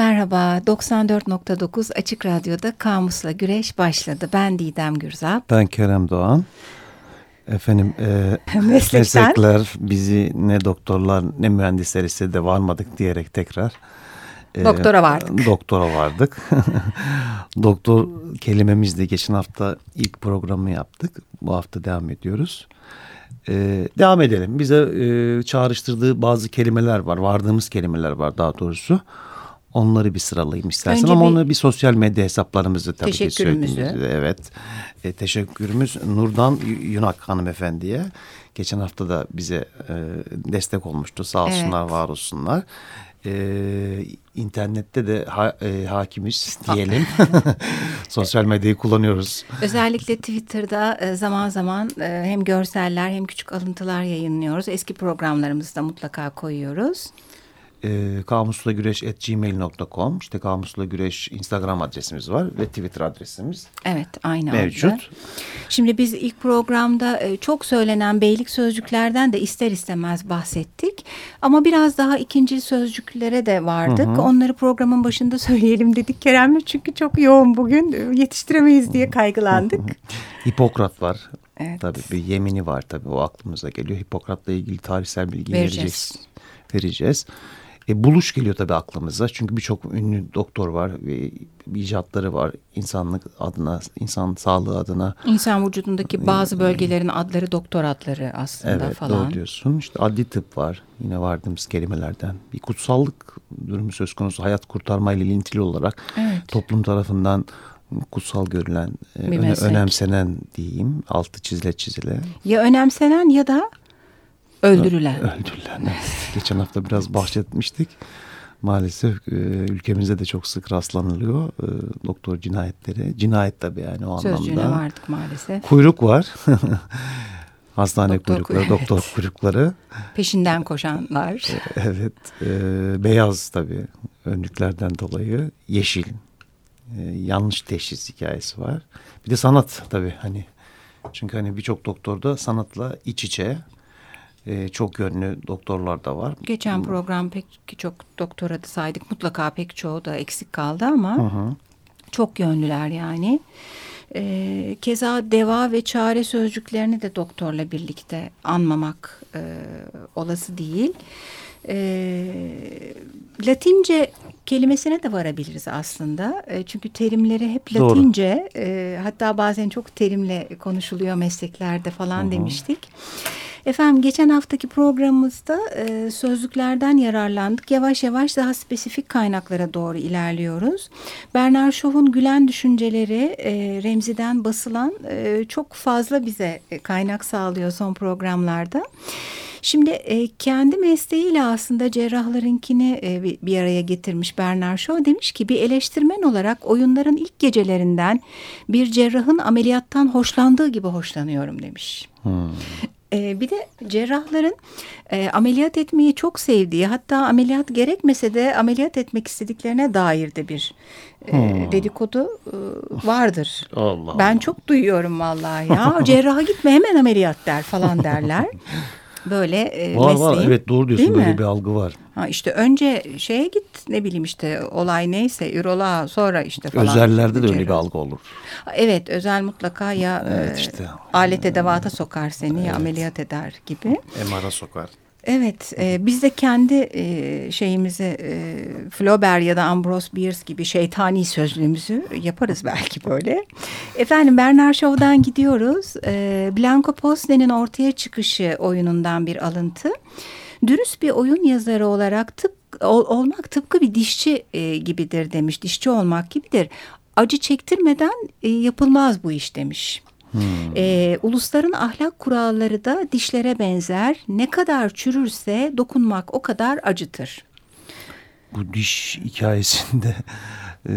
Merhaba, 94.9 Açık Radyo'da Kamus'la Güreş başladı. Ben Didem Gürzap. Ben Kerem Doğan. Efendim e, meslekler bizi ne doktorlar ne mühendisler istedi varmadık diyerek tekrar. E, doktora vardık. Doktora vardık. Doktor kelimemizde geçen hafta ilk programı yaptık. Bu hafta devam ediyoruz. Ee, devam edelim. Bize e, çağrıştırdığı bazı kelimeler var. Vardığımız kelimeler var daha doğrusu. Onları bir sıralayayım istersen Önce ama bir, onu bir sosyal medya hesaplarımızı tabii ki söylediğimizde. Evet. E, teşekkürümüz Nurdan Yunak hanımefendiye. Geçen hafta da bize e, destek olmuştu. Sağ olsunlar, evet. var olsunlar. E, internette de ha, e, hakimiz diyelim. Sosyal medyayı kullanıyoruz. Özellikle Twitter'da e, zaman zaman e, hem görseller hem küçük alıntılar yayınlıyoruz. Eski programlarımızı da mutlaka koyuyoruz e, kamuslagüreş.gmail.com işte Kamusla Güreş Instagram adresimiz var ve Twitter adresimiz Evet aynı mevcut. Orada. Şimdi biz ilk programda e, çok söylenen beylik sözcüklerden de ister istemez bahsettik. Ama biraz daha ikinci sözcüklere de vardık. Hı hı. Onları programın başında söyleyelim dedik Kerem'le çünkü çok yoğun bugün yetiştiremeyiz diye kaygılandık. Hipokrat var. Evet. Tabii bir yemini var tabii o aklımıza geliyor. Hipokrat'la ilgili tarihsel bilgi vereceğiz. vereceğiz. vereceğiz. E, buluş geliyor tabii aklımıza. Çünkü birçok ünlü doktor var ve icatları var insanlık adına, insan sağlığı adına. İnsan vücudundaki bazı bölgelerin adları doktor adları aslında evet, falan. Evet doğru diyorsun. İşte adli tıp var yine vardığımız kelimelerden. Bir kutsallık durumu söz konusu hayat kurtarmayla ilintili olarak evet. toplum tarafından kutsal görülen, e, öne, önemsenen diyeyim altı çizile çizile. Ya önemsenen ya da Öldürülen. Öldürülen. Evet. Geçen hafta biraz bahsetmiştik. Maalesef e, ülkemizde de çok sık rastlanılıyor e, doktor cinayetleri. Cinayet tabii yani o Sözcüğüne anlamda. Sözcüğüne vardık maalesef. Kuyruk var. Hastane doktor, kuyrukları, evet. doktor kuyrukları. Peşinden koşanlar. E, evet. E, beyaz tabii önlüklerden dolayı. Yeşil. E, yanlış teşhis hikayesi var. Bir de sanat tabii hani. Çünkü hani birçok doktorda sanatla iç içe e, çok yönlü doktorlar da var. Geçen program pek çok doktora da saydık. Mutlaka pek çoğu da eksik kaldı ama hı hı. çok yönlüler yani. E, keza deva ve çare sözcüklerini de doktorla birlikte anmamak e, olası değil. E, Latince kelimesine de varabiliriz aslında. E, çünkü terimleri hep Latince. E, hatta bazen çok terimle konuşuluyor mesleklerde falan Hı -hı. demiştik. Efendim geçen haftaki programımızda e, sözlüklerden yararlandık. Yavaş yavaş daha spesifik kaynaklara doğru ilerliyoruz. Bernard Shaw'un Gülen Düşünceleri e, Remzi'den basılan e, çok fazla bize e, kaynak sağlıyor son programlarda. Şimdi e, kendi mesleğiyle aslında cerrahlarınkini e, bir, bir araya getirmiş Bernard Shaw. Demiş ki bir eleştirmen olarak oyunların ilk gecelerinden bir cerrahın ameliyattan hoşlandığı gibi hoşlanıyorum demiş. Hmm. E, bir de cerrahların e, ameliyat etmeyi çok sevdiği hatta ameliyat gerekmese de ameliyat etmek istediklerine dair de bir e, hmm. dedikodu e, vardır. Allah ben Allah. çok duyuyorum vallahi ya cerraha gitme hemen ameliyat der falan derler. böyle e, var, mesleğin. Var evet doğru diyorsun böyle bir algı var. Ha işte önce şeye git ne bileyim işte olay neyse üroloğa sonra işte falan. Özellerde de öyle bir algı olur. Evet özel mutlaka ya evet, e, işte. alet edevata sokar seni evet. ya ameliyat eder gibi. MR'a sokar. Evet, e, biz de kendi e, şeyimizi e, Flaubert ya da Ambrose Bierce gibi şeytani sözlüğümüzü yaparız belki böyle. Efendim Bernard Shaw'dan gidiyoruz. E, Blanco Posne'nin ortaya çıkışı oyunundan bir alıntı. Dürüst bir oyun yazarı olarak tıp ol, olmak tıpkı bir dişçi e, gibidir demiş. Dişçi olmak gibidir. Acı çektirmeden e, yapılmaz bu iş demiş. Hmm. E, ulusların ahlak kuralları da dişlere benzer. Ne kadar çürürse dokunmak o kadar acıtır. Bu diş hikayesinde e,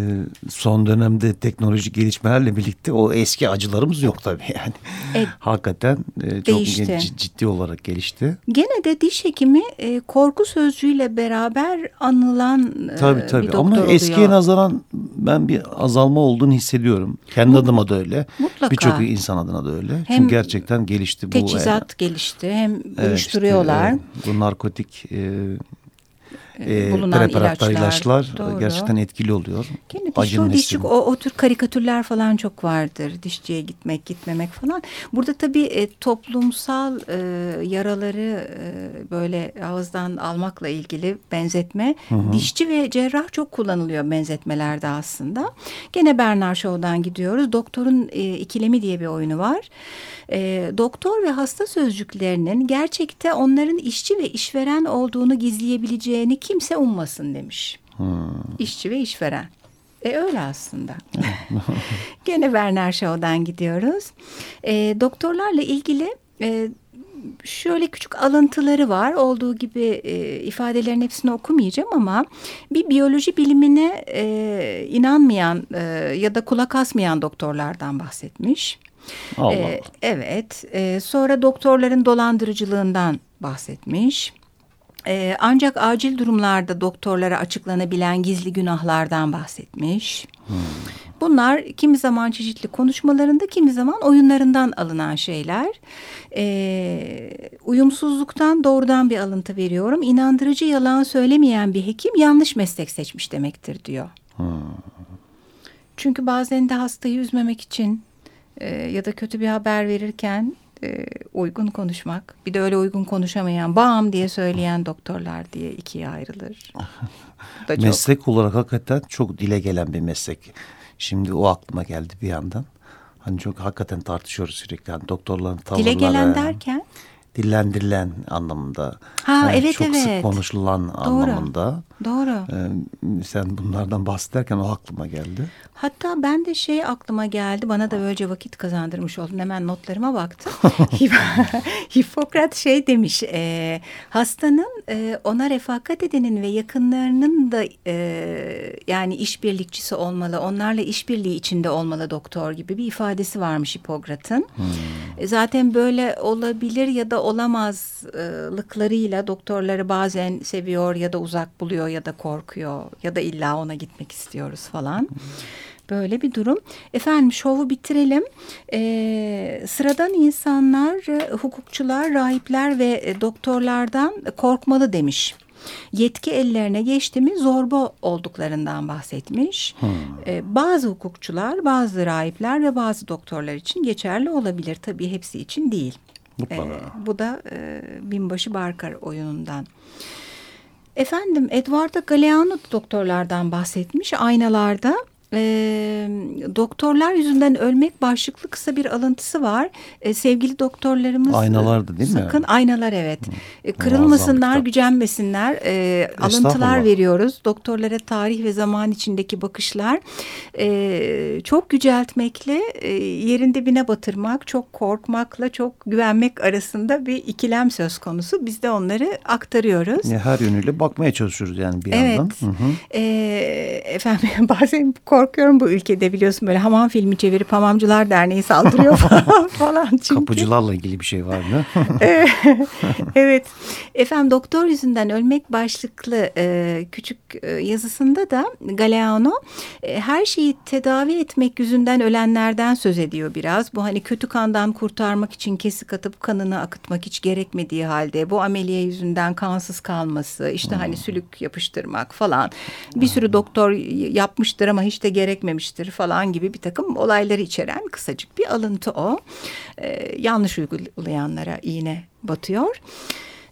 son dönemde teknolojik gelişmelerle birlikte o eski acılarımız yok tabii yani. E, Hakikaten e, çok değişti. ciddi olarak gelişti. Gene de diş hekimi e, korku sözcüğüyle beraber anılan tabii, tabii. bir doktor Ama oluyor. eskiye nazaran ben bir azalma olduğunu hissediyorum. Kendi Mut, adıma da öyle. Mutlaka. Birçok insan adına da öyle. Hem Çünkü gerçekten gelişti bu. Teçhizat gelişti hem evet, uyuşturuyorlar. Işte, e, bu narkotik... E, e, bulunan ilaçlar, ilaçlar doğru. gerçekten etkili oluyor. Gene dişçi, dişçi o, o tür karikatürler falan çok vardır. Dişçiye gitmek, gitmemek falan. Burada tabii e, toplumsal e, yaraları e, böyle ağızdan almakla ilgili benzetme. Hı hı. Dişçi ve cerrah çok kullanılıyor benzetmelerde aslında. Gene Bernard Shaw'dan gidiyoruz. Doktorun e, ikilemi diye bir oyunu var. E, doktor ve hasta sözcüklerinin gerçekte onların işçi ve işveren olduğunu gizleyebileceğini kimse ummasın demiş. Hmm. İşçi ve işveren. E öyle aslında. Gene Werner Shaw'dan gidiyoruz. E, doktorlarla ilgili e, şöyle küçük alıntıları var. Olduğu gibi e, ifadelerin hepsini okumayacağım ama bir biyoloji bilimine e, inanmayan e, ya da kulak asmayan doktorlardan bahsetmiş. Allah ee, evet. E, sonra doktorların dolandırıcılığından bahsetmiş. E, ancak acil durumlarda doktorlara açıklanabilen gizli günahlardan bahsetmiş. Hmm. Bunlar kimi zaman çeşitli konuşmalarında, kimi zaman oyunlarından alınan şeyler. E, uyumsuzluktan doğrudan bir alıntı veriyorum. İnandırıcı yalan söylemeyen bir hekim yanlış meslek seçmiş demektir diyor. Hmm. Çünkü bazen de hastayı üzmemek için e, ya da kötü bir haber verirken e, uygun konuşmak. Bir de öyle uygun konuşamayan bam diye söyleyen doktorlar diye ikiye ayrılır. meslek çok... olarak hakikaten çok dile gelen bir meslek. Şimdi o aklıma geldi bir yandan. Hani çok hakikaten tartışıyoruz sürekli. Hani doktorların tavırları. Dile gelen derken? dillendirilen anlamında. Ha yani evet çok evet. sık konuşulan Doğru. anlamında. Doğru. Ee, sen bunlardan bahsederken o aklıma geldi. Hatta ben de şey aklıma geldi. Bana da böylece vakit kazandırmış oldun. Hemen notlarıma baktım. Hipokrat şey demiş. E, hastanın e, ona refakat edenin ve yakınlarının da e, yani işbirlikçisi olmalı. Onlarla işbirliği içinde olmalı doktor gibi bir ifadesi varmış Hipokrat'ın. Hmm. E, zaten böyle olabilir ya da olamazlıklarıyla doktorları bazen seviyor ya da uzak buluyor ya da korkuyor ya da illa ona gitmek istiyoruz falan. Böyle bir durum. Efendim şovu bitirelim. Ee, sıradan insanlar, hukukçular, rahipler ve e, doktorlardan korkmalı demiş. Yetki ellerine geçti mi zorba olduklarından bahsetmiş. Hmm. Ee, bazı hukukçular, bazı rahipler ve bazı doktorlar için geçerli olabilir. Tabii hepsi için değil. Ee, bu da e, Binbaşı Barkar oyunundan. Efendim Eduardo Galeano doktorlardan bahsetmiş aynalarda e, doktorlar yüzünden ölmek başlıklı kısa bir alıntısı var. E, sevgili doktorlarımız aynalardı değil sakın, mi? Sakın aynalar evet. E, kırılmasınlar, gücenmesinler. E, alıntılar veriyoruz. Doktorlara tarih ve zaman içindeki bakışlar e, çok yüceltmekle e, yerin dibine batırmak, çok korkmakla çok güvenmek arasında bir ikilem söz konusu. Biz de onları aktarıyoruz. Her yönüyle bakmaya çalışıyoruz yani bir evet. yandan. Evet. E, efendim bazen kork korkuyorum bu ülkede biliyorsun böyle hamam filmi çevirip hamamcılar derneği saldırıyor falan, çünkü. Kapıcılarla ilgili bir şey var mı? evet. Efendim doktor yüzünden ölmek başlıklı e, küçük e, yazısında da Galeano e, her şeyi tedavi etmek yüzünden ölenlerden söz ediyor biraz. Bu hani kötü kandan kurtarmak için kesik atıp kanını akıtmak hiç gerekmediği halde bu ameliye yüzünden kansız kalması işte hani hmm. hani sülük yapıştırmak falan bir sürü doktor yapmıştır ama hiç de gerekmemiştir falan gibi bir takım olayları içeren kısacık bir alıntı o. Ee, yanlış uygulayanlara iğne batıyor.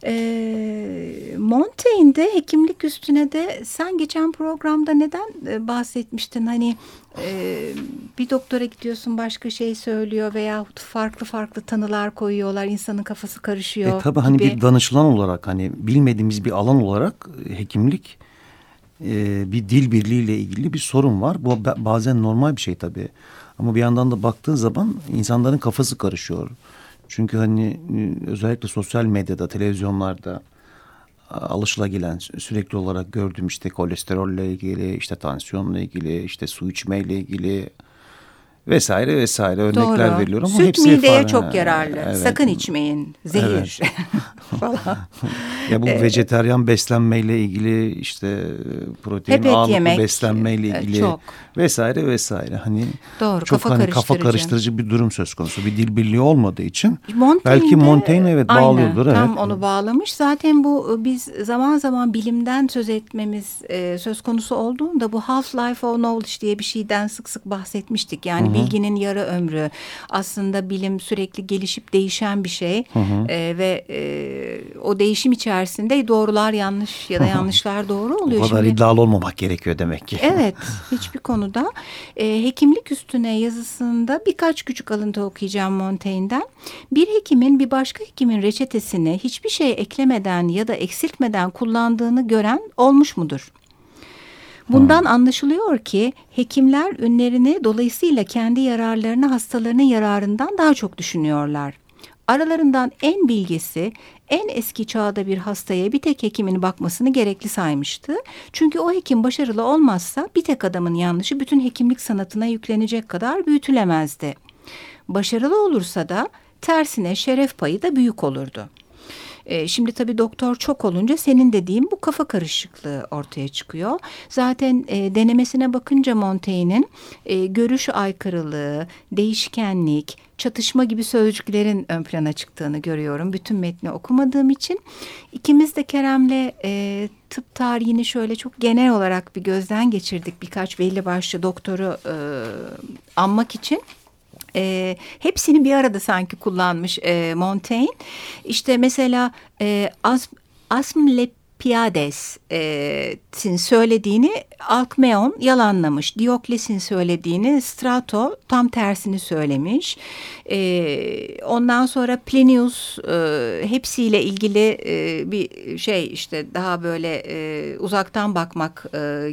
E, Montaigne'de hekimlik üstüne de sen geçen programda neden e, bahsetmiştin? Hani e, bir doktora gidiyorsun başka şey söylüyor veya farklı farklı tanılar koyuyorlar. insanın kafası karışıyor. E, tabii hani bir danışılan olarak hani bilmediğimiz bir alan olarak e, hekimlik e, bir dil birliğiyle ilgili bir sorun var. Bu bazen normal bir şey tabii. Ama bir yandan da baktığın zaman insanların kafası karışıyor. Çünkü hani e, özellikle sosyal medyada, televizyonlarda alışılagilen sürekli olarak gördüğüm işte kolesterolle ilgili, işte tansiyonla ilgili, işte su içmeyle ilgili vesaire vesaire örnekler Doğru. veriyorum. Süt hepsi mideye çok yararlı. Evet. Sakın içmeyin. Zehir. Evet. falan. Ya bu ee, vejeteryan beslenmeyle ilgili işte protein ağırlıklı yemek, beslenmeyle e, ilgili çok. vesaire vesaire. Hani Doğru, çok kafa hani kafa karıştırıcı bir durum söz konusu. Bir dil birliği olmadığı için Montaigne belki Montaigne evet aynen, bağlıyordur. Evet. Tam onu bağlamış. Zaten bu e, biz zaman zaman bilimden söz etmemiz e, söz konusu olduğunda bu half life of knowledge diye bir şeyden sık sık bahsetmiştik. Yani Hı -hı. Bilginin yarı ömrü. Aslında bilim sürekli gelişip değişen bir şey. Hı -hı. E, ve e, o değişim içerisinde doğrular yanlış ya da yanlışlar doğru oluyor. O kadar Şimdi, iddialı olmamak gerekiyor demek ki. Evet hiçbir konuda. E, hekimlik üstüne yazısında birkaç küçük alıntı okuyacağım Montaigne'den. Bir hekimin bir başka hekimin reçetesine hiçbir şey eklemeden ya da eksiltmeden kullandığını gören olmuş mudur? Bundan hmm. anlaşılıyor ki hekimler ünlerini dolayısıyla kendi yararlarını hastalarının yararından daha çok düşünüyorlar. Aralarından en bilgisi en eski çağda bir hastaya bir tek hekimin bakmasını gerekli saymıştı. Çünkü o hekim başarılı olmazsa bir tek adamın yanlışı bütün hekimlik sanatına yüklenecek kadar büyütülemezdi. Başarılı olursa da tersine şeref payı da büyük olurdu. E, şimdi tabii doktor çok olunca senin dediğin bu kafa karışıklığı ortaya çıkıyor. Zaten e, denemesine bakınca Montaigne'in e, görüş aykırılığı, değişkenlik, çatışma gibi sözcüklerin ön plana çıktığını görüyorum. Bütün metni okumadığım için. ikimiz de Kerem'le e, tıp tarihini şöyle çok genel olarak bir gözden geçirdik. Birkaç belli başlı doktoru e, anmak için e, hepsini bir arada sanki kullanmış e, Montaigne. İşte mesela e, Asm, Asm Piades'in söylediğini Alkmeon yalanlamış. Diokles'in söylediğini Strato tam tersini söylemiş. ondan sonra Plinius hepsiyle ilgili bir şey işte daha böyle uzaktan bakmak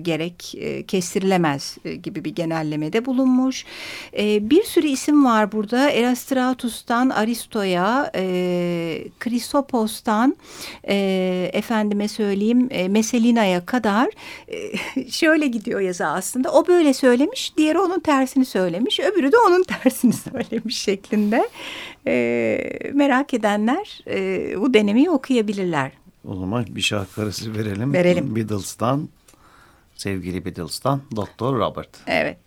gerek kestirilemez gibi bir genellemede bulunmuş. bir sürü isim var burada. Erastratus'tan Aristo'ya, e, Krisopos'tan efendime söyleyeyim e, Meselina'ya kadar e, şöyle gidiyor yazı aslında. O böyle söylemiş, diğeri onun tersini söylemiş, öbürü de onun tersini söylemiş şeklinde. E, merak edenler e, bu denemeyi okuyabilirler. O zaman bir şarkı arası verelim. Verelim. Beatles'tan, sevgili Beatles'tan Doktor Robert. Evet.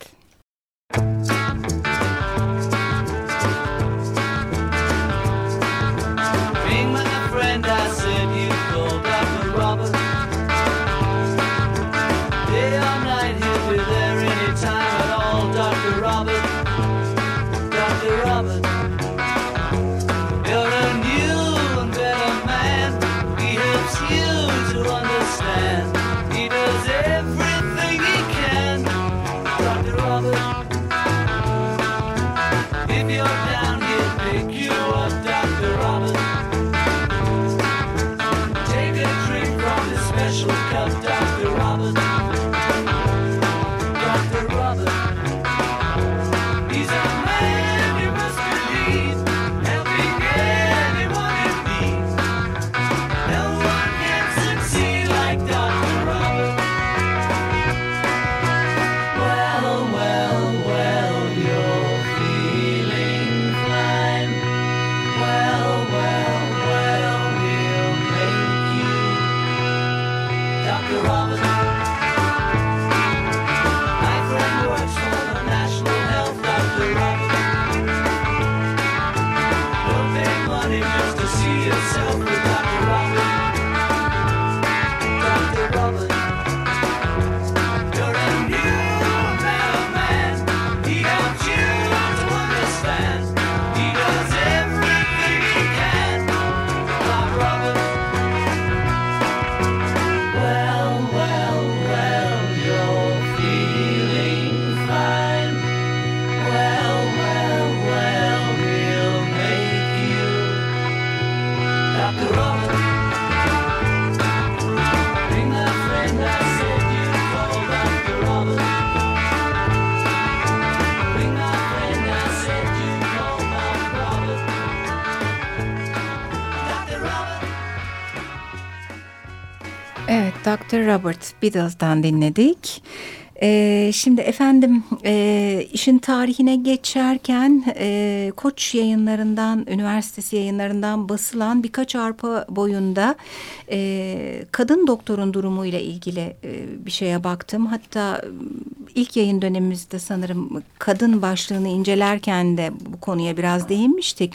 Dr. Robert Beatles'tan dinledik. Ee, şimdi efendim e, işin tarihine geçerken e, Koç yayınlarından, üniversitesi yayınlarından basılan birkaç arpa boyunda e, kadın doktorun durumuyla ilgili e, bir şeye baktım. Hatta ilk yayın dönemimizde sanırım kadın başlığını incelerken de bu konuya biraz değinmiştik.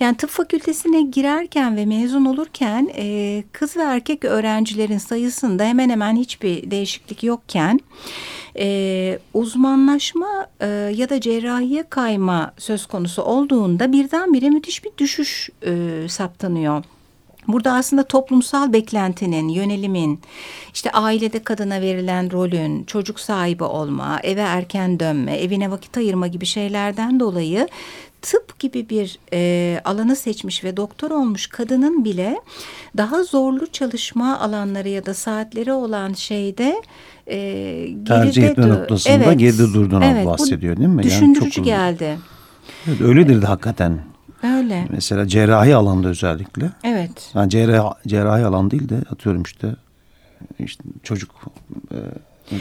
Yani tıp fakültesine girerken ve mezun olurken e, kız ve erkek öğrencilerin sayısında hemen hemen hiçbir değişiklik yokken e, uzmanlaşma e, ya da cerrahiye kayma söz konusu olduğunda birdenbire müthiş bir düşüş e, saptanıyor. Burada aslında toplumsal beklentinin, yönelimin, işte ailede kadına verilen rolün, çocuk sahibi olma, eve erken dönme, evine vakit ayırma gibi şeylerden dolayı tıp gibi bir e, alanı seçmiş ve doktor olmuş kadının bile daha zorlu çalışma alanları ya da saatleri olan şeyde e, tercih etme noktasında evet, geride durduğunu evet, bahsediyor değil mi? Düşündürücü yani çok geldi. Evet, öyledir de hakikaten. Öyle. Mesela cerrahi alanda özellikle. Evet. Yani cerrahi, cerrahi alan değil de atıyorum işte, işte çocuk e,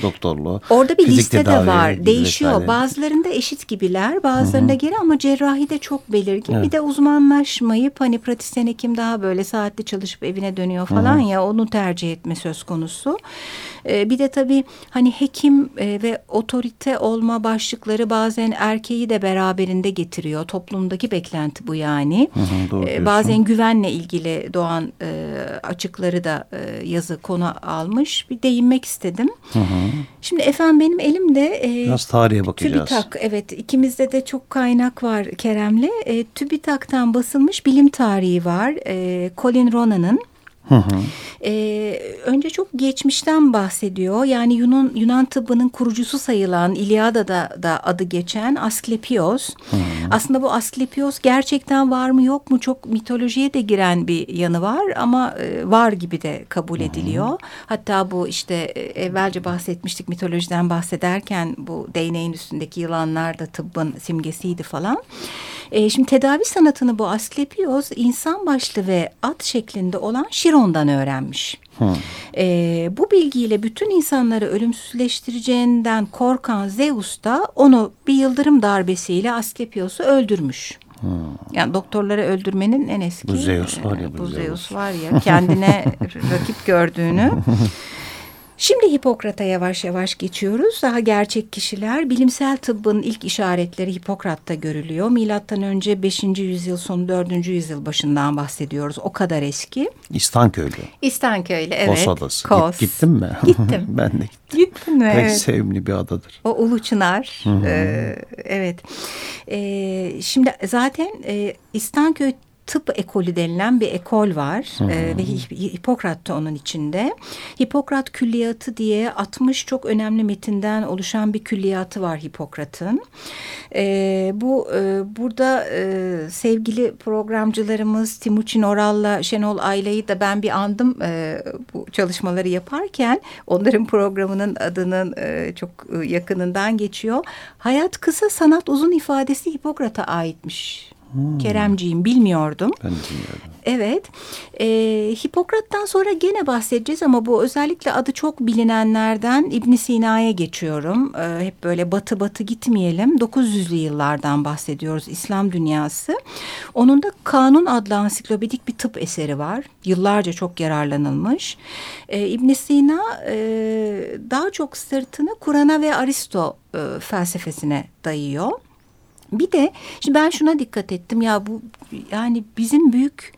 doktorluğu. Orada bir liste de var. Değişiyor. Vesaire. Bazılarında eşit gibiler, bazılarında Hı -hı. geri ama cerrahi de çok belirgin. Evet. Bir de uzmanlaşmayıp hani pratisyen hekim daha böyle saatli çalışıp evine dönüyor falan Hı -hı. ya onu tercih etme söz konusu. Ee, bir de tabii hani hekim e, ve otorite olma başlıkları bazen erkeği de beraberinde getiriyor. Toplumdaki beklenti bu yani. Hı hı, doğru ee, bazen güvenle ilgili doğan e, açıkları da e, yazı konu almış. Bir değinmek istedim. Hı hı. Şimdi efendim benim elimde e, biraz tarihe bakacağız. TÜBİTAK evet ikimizde de çok kaynak var Kerem'le. E, TÜBİTAK'tan basılmış bilim tarihi var. E, Colin Ronan'ın. Hı hı. Ee, önce çok geçmişten bahsediyor. Yani Yunan Yunan tıbbının kurucusu sayılan İlyada'da da adı geçen Asklepios. Hı hı. Aslında bu Asklepios gerçekten var mı yok mu çok mitolojiye de giren bir yanı var ama e, var gibi de kabul ediliyor. Hı hı. Hatta bu işte e, evvelce bahsetmiştik mitolojiden bahsederken bu değneğin üstündeki yılanlar da tıbbın simgesiydi falan. E, şimdi tedavi sanatını bu Asklepios insan başlı ve at şeklinde olan Şiron'dan öğrenmiş. Hmm. E, bu bilgiyle bütün insanları ölümsüzleştireceğinden korkan Zeus da onu bir yıldırım darbesiyle Asklepios'u öldürmüş. Hmm. Yani doktorları öldürmenin en eski. Bu Zeus var ya. Bu, bu Zeus. Zeus var ya kendine rakip gördüğünü. Şimdi Hipokrat'a yavaş yavaş geçiyoruz. Daha gerçek kişiler bilimsel tıbbın ilk işaretleri Hipokrat'ta görülüyor. Milattan önce 5. yüzyıl sonu 4. yüzyıl başından bahsediyoruz. O kadar eski. İstanköylü. İstanköylü evet. Kos adası. Kos. Gittin mi? Gittim. ben de gittim. Gittin mi? Pek evet. sevimli bir adadır. O Ulu Çınar. Ee, evet. Ee, şimdi zaten e, İstanköy tıp ekolü denilen bir ekol var hı e, ve Hipokrat da onun içinde. Hipokrat külliyatı diye 60 çok önemli metinden oluşan bir külliyatı var Hipokrat'ın. E, bu e, burada e, sevgili programcılarımız Timuçin Oral'la Şenol Ayla'yı da ben bir andım e, bu çalışmaları yaparken onların programının adının e, çok e, yakınından geçiyor. Hayat kısa sanat uzun ifadesi Hipokrat'a aitmiş. Hmm. Keremciğim bilmiyordum. Ben bilmiyordum. Evet. E, Hipokrat'tan sonra gene bahsedeceğiz ama bu özellikle adı çok bilinenlerden İbn Sina'ya geçiyorum. E, hep böyle batı batı gitmeyelim. 900'lü yıllardan bahsediyoruz İslam dünyası. Onun da Kanun adlı ansiklopedik bir tıp eseri var. Yıllarca çok yararlanılmış. E, ibn Sina e, daha çok sırtını Kur'an'a ve Aristo e, felsefesine dayıyor. Bir de şimdi ben şuna dikkat ettim ya bu yani bizim büyük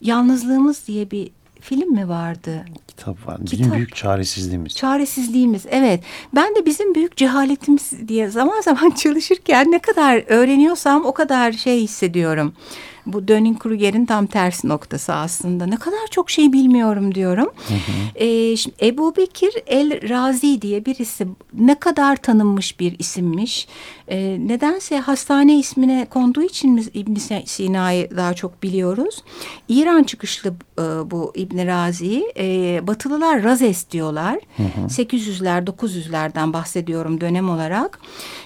yalnızlığımız diye bir film mi vardı? Kitap var. Bizim Kitap. büyük çaresizliğimiz. Çaresizliğimiz evet. Ben de bizim büyük cehaletimiz diye zaman zaman çalışırken ne kadar öğreniyorsam o kadar şey hissediyorum bu Dunning-Kruger'in tam tersi noktası aslında. Ne kadar çok şey bilmiyorum diyorum. Hı hı. E, şimdi Ebu Bekir El Razi diye birisi ne kadar tanınmış bir isimmiş. E, nedense hastane ismine konduğu için İbn Sina'yı daha çok biliyoruz. İran çıkışlı e, bu İbn Razi. E, Batılılar Razes diyorlar. Hı hı. 800'ler 900'lerden bahsediyorum dönem olarak.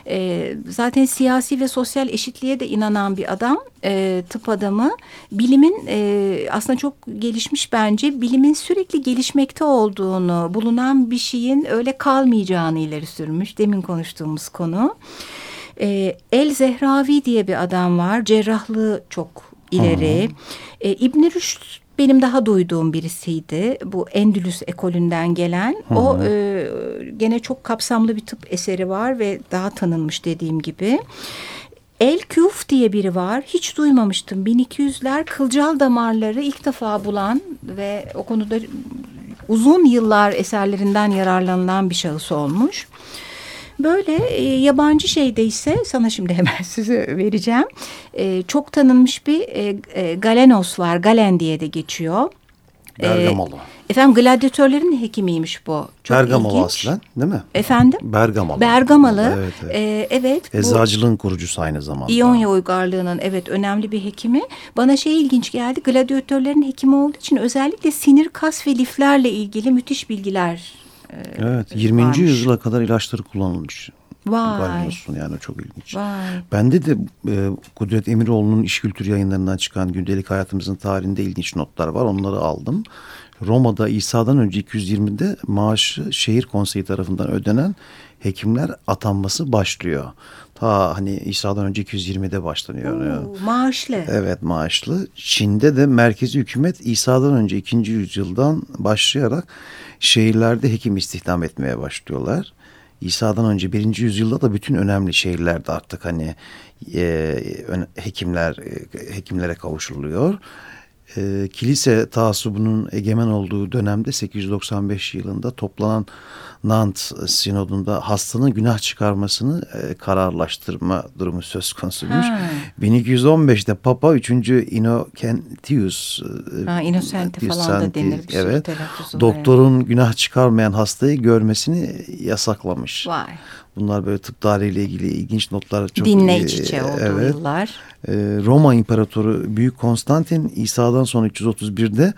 E, zaten siyasi ve sosyal eşitliğe de inanan bir adam. E, tıp adamı bilimin e, aslında çok gelişmiş bence bilimin sürekli gelişmekte olduğunu bulunan bir şeyin öyle kalmayacağını ileri sürmüş. Demin konuştuğumuz konu. E, El Zehravi diye bir adam var. Cerrahlığı çok ileri. E, İbn Rüşd benim daha duyduğum birisiydi. Bu Endülüs ekolünden gelen. Hı hı. O e, gene çok kapsamlı bir tıp eseri var ve daha tanınmış dediğim gibi. El Kuf diye biri var. Hiç duymamıştım. 1200'ler kılcal damarları ilk defa bulan ve o konuda uzun yıllar eserlerinden yararlanılan bir şahıs olmuş. Böyle e, yabancı şeyde ise sana şimdi hemen sizi vereceğim. E, çok tanınmış bir e, e, Galenos var. Galen diye de geçiyor. E, Bergamalı. E, efendim gladyatörlerin hekimiymiş bu. Çok Bergamalı ilginç. aslen değil mi? Efendim? Bergamalı. Bergamalı. Evet. Evet. E, evet Eczacılığın kurucusu aynı zamanda. İonya uygarlığının evet önemli bir hekimi. Bana şey ilginç geldi. Gladyatörlerin hekimi olduğu için özellikle sinir, kas ve liflerle ilgili müthiş bilgiler Evet 20. varmış. yüzyıla kadar ilaçları kullanılmış. Vay. Galinosun yani çok ilginç. Vay. Bende de e, Kudret Emiroğlu'nun İş Kültür yayınlarından çıkan gündelik hayatımızın tarihinde ilginç notlar var. Onları aldım. Roma'da İsa'dan önce 220'de maaşı şehir konseyi tarafından ödenen hekimler atanması başlıyor. Ta hani İsa'dan önce 220'de başlanıyor. Oo, maaşlı. Evet maaşlı. Çin'de de merkezi hükümet İsa'dan önce 2. yüzyıldan başlayarak şehirlerde hekim istihdam etmeye başlıyorlar. İsa'dan önce birinci yüzyılda da bütün önemli şehirlerde artık hani e, hekimler e, hekimlere kavuşuluyor. E, kilise taassubunun egemen olduğu dönemde 895 yılında toplanan Nant sinodunda hastanın günah çıkarmasını e, kararlaştırma durumu söz konusuymuş. Ha. 1215'te Papa 3. Innocentius e, ha, Innocenti falan da denir. Bir evet, doktorun yani. günah çıkarmayan hastayı görmesini yasaklamış. Vay. Bunlar böyle tıp tarihiyle ilgili ilginç notlar. Çok, Dinle iç içe olduğu evet. yıllar. E, Roma İmparatoru Büyük Konstantin İsa'dan sonra 331'de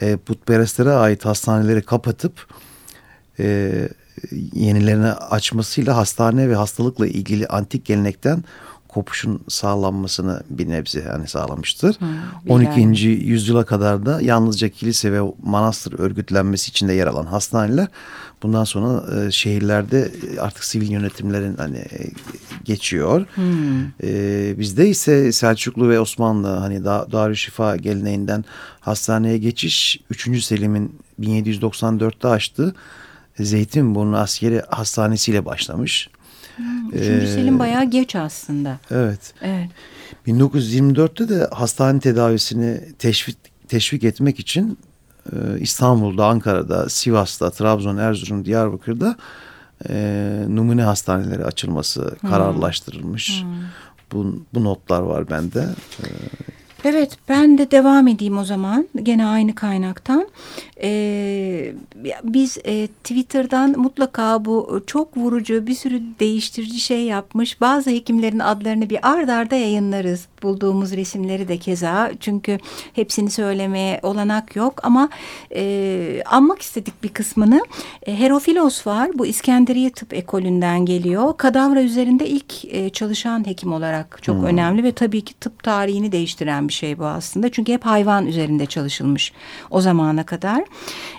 e, putperestlere ait hastaneleri kapatıp e, yenilerini açmasıyla hastane ve hastalıkla ilgili antik gelenekten kopuşun sağlanmasını bir nebze yani sağlamıştır. Hı, 12. Yani. yüzyıla kadar da yalnızca kilise ve manastır örgütlenmesi içinde yer alan hastaneler bundan sonra e, şehirlerde artık sivil yönetimlerin hani e, geçiyor. E, bizde ise Selçuklu ve Osmanlı hani da, Darüşşifa geleneğinden hastaneye geçiş 3. Selim'in 1794'te açtığı Zeytinburnu Askeri Hastanesi'yle başlamış. Üçüncü ee, Selim bayağı geç aslında. Evet. evet. 1924'te de hastane tedavisini teşvik, teşvik etmek için e, İstanbul'da, Ankara'da, Sivas'ta, Trabzon, Erzurum, Diyarbakır'da e, numune hastaneleri açılması hmm. kararlaştırılmış. Hmm. Bu, bu notlar var bende. E, Evet ben de devam edeyim o zaman gene aynı kaynaktan. Ee, biz e, Twitter'dan mutlaka bu çok vurucu bir sürü değiştirici şey yapmış. Bazı hekimlerin adlarını bir ard arda yayınlarız. Bulduğumuz resimleri de keza. Çünkü hepsini söylemeye olanak yok ama e, anmak istedik bir kısmını. E, Herofilos var. Bu İskenderiye Tıp Ekolünden geliyor. Kadavra üzerinde ilk e, çalışan hekim olarak çok hmm. önemli ve tabii ki tıp tarihini değiştiren bir şey bu aslında. Çünkü hep hayvan üzerinde çalışılmış o zamana kadar.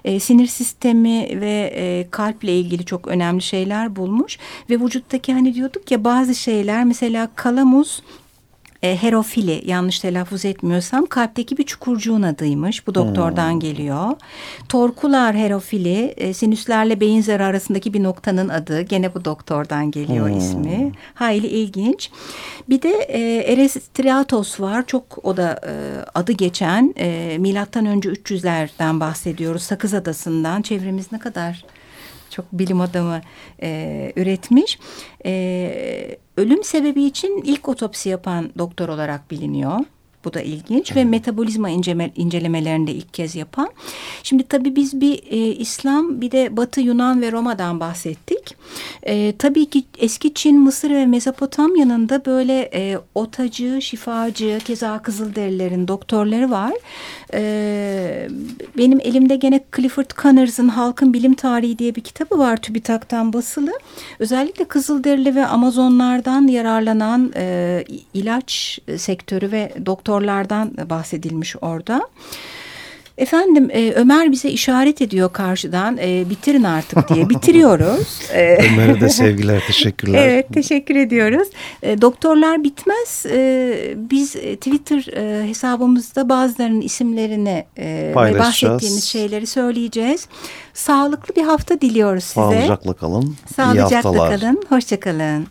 E, sinir sistemi ve e, kalple ilgili çok önemli şeyler bulmuş. Ve vücuttaki hani diyorduk ya bazı şeyler mesela kalamuz e, herofili yanlış telaffuz etmiyorsam kalpteki bir çukurcuğun adıymış. Bu doktordan hmm. geliyor. Torkular herofili e, sinüslerle beyin zarı arasındaki bir noktanın adı. Gene bu doktordan geliyor hmm. ismi. Hayli ilginç. Bir de e, Erestriatos var. Çok o da e, adı geçen e, milattan önce 300'lerden bahsediyoruz. Sakız Adası'ndan. Çevremiz ne kadar çok bilim adamı e, üretmiş. E, ölüm sebebi için ilk otopsi yapan doktor olarak biliniyor. Bu da ilginç ve metabolizma inceme, incelemelerinde ilk kez yapan. Şimdi tabii biz bir e, İslam bir de Batı Yunan ve Roma'dan bahsettik. E, tabii ki eski Çin, Mısır ve Mezopotamya'nın da böyle e, otacı, şifacı, keza Kızılderililerin doktorları var. E, benim elimde gene Clifford Connors'ın Halkın Bilim Tarihi diye bir kitabı var TÜBİTAK'tan basılı. Özellikle Kızılderili ve Amazonlardan yararlanan e, ilaç sektörü ve doktor doktorlardan bahsedilmiş orada. Efendim e, Ömer bize işaret ediyor karşıdan e, bitirin artık diye bitiriyoruz. E, Ömer'e de sevgiler teşekkürler. Evet teşekkür ediyoruz. E, doktorlar bitmez e, biz e, Twitter e, hesabımızda bazılarının isimlerini e, ve bahsettiğimiz şeyleri söyleyeceğiz. Sağlıklı bir hafta diliyoruz size. Sağlıcakla kalın. Sağlıcakla kalın. Hoşçakalın.